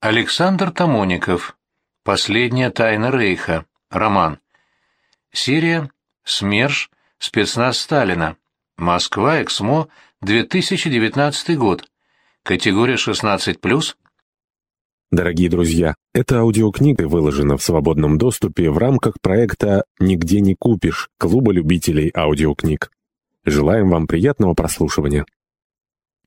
Александр Тамоников. Последняя тайна Рейха. Роман. Серия «СМЕРШ. Спецназ Сталина». Москва. Эксмо. 2019 год. Категория 16+. Дорогие друзья, эта аудиокнига выложена в свободном доступе в рамках проекта «Нигде не купишь» Клуба любителей аудиокниг. Желаем вам приятного прослушивания.